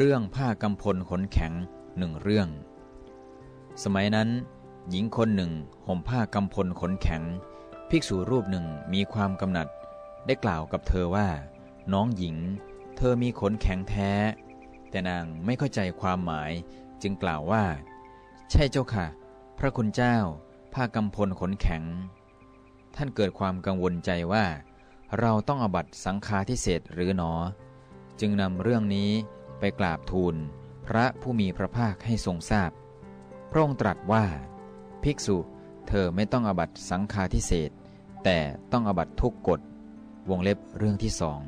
เรื่องผ้ากำพลขนแข็งหนึ่งเรื่อง สมัยนั้น หญิงคนหนึ่งห่มผ้ากำพลขนแข็ง ภิกษุรูปหนึ่งมีความกำหนัด ได้กล่าวกับเธอว่า น้องหญิง เธอมีขนแข็งแท้ แต่นางไม่เข้าใจความหมายจึงกล่าวว่า ใช่เจ้าค่ะ พระคุณเจ้า ผ้ากำพลขนแข็ง ท่านเกิดความกังวลใจว่า เราต้องอบัตสังฆาทิเศษหรือหนอ จึงนำเรื่องนี้ ไปกราบทูล พระผู้มีพระภาคให้ทรงทราบพระองค์ตรัสว่า ภิกษุเธอไม่ต้องอบัตสังฆาทิเศษแต่ต้องอบัตทุกกฎวงเล็บเรื่องที่สอง